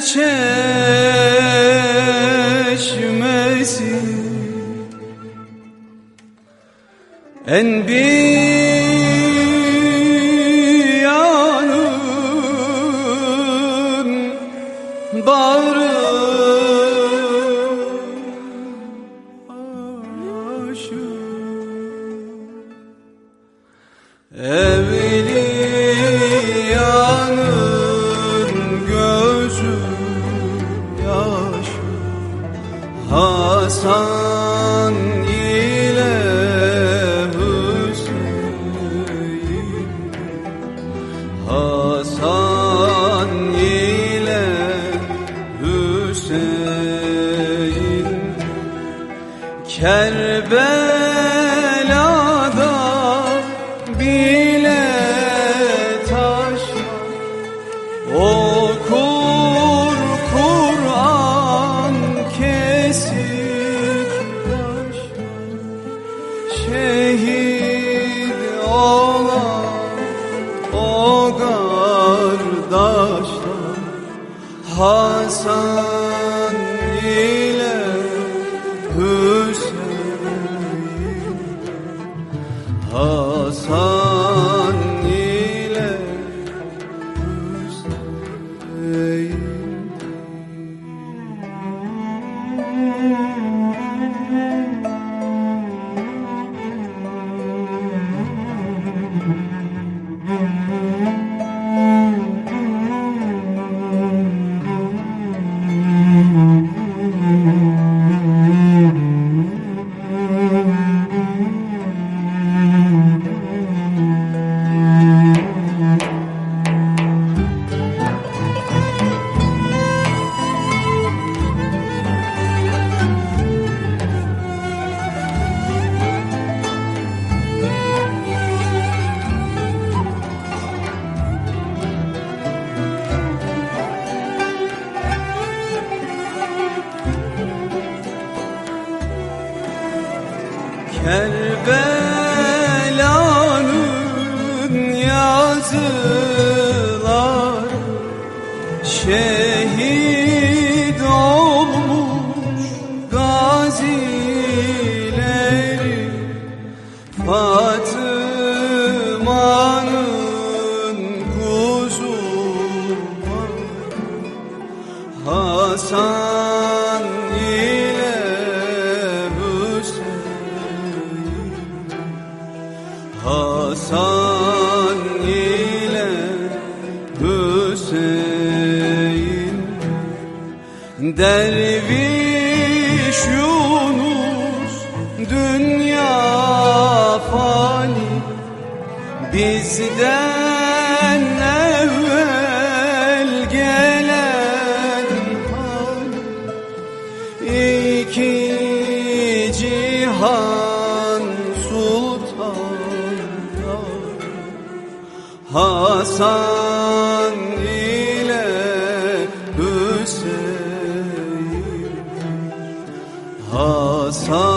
çeşmesi En bir yanın bağrı Kerbela'da bile taşlar Okur Kur'an kesik taşlar Şehit olan o kardeşler Hasan Hüseyin Hasan Kerbela'nın yazılar Şehit Hasan ile Hüseyin Derviş Yunus dünya fani. Bizden evvel gelen hali İki Hasan ile Hüseyin. Hasan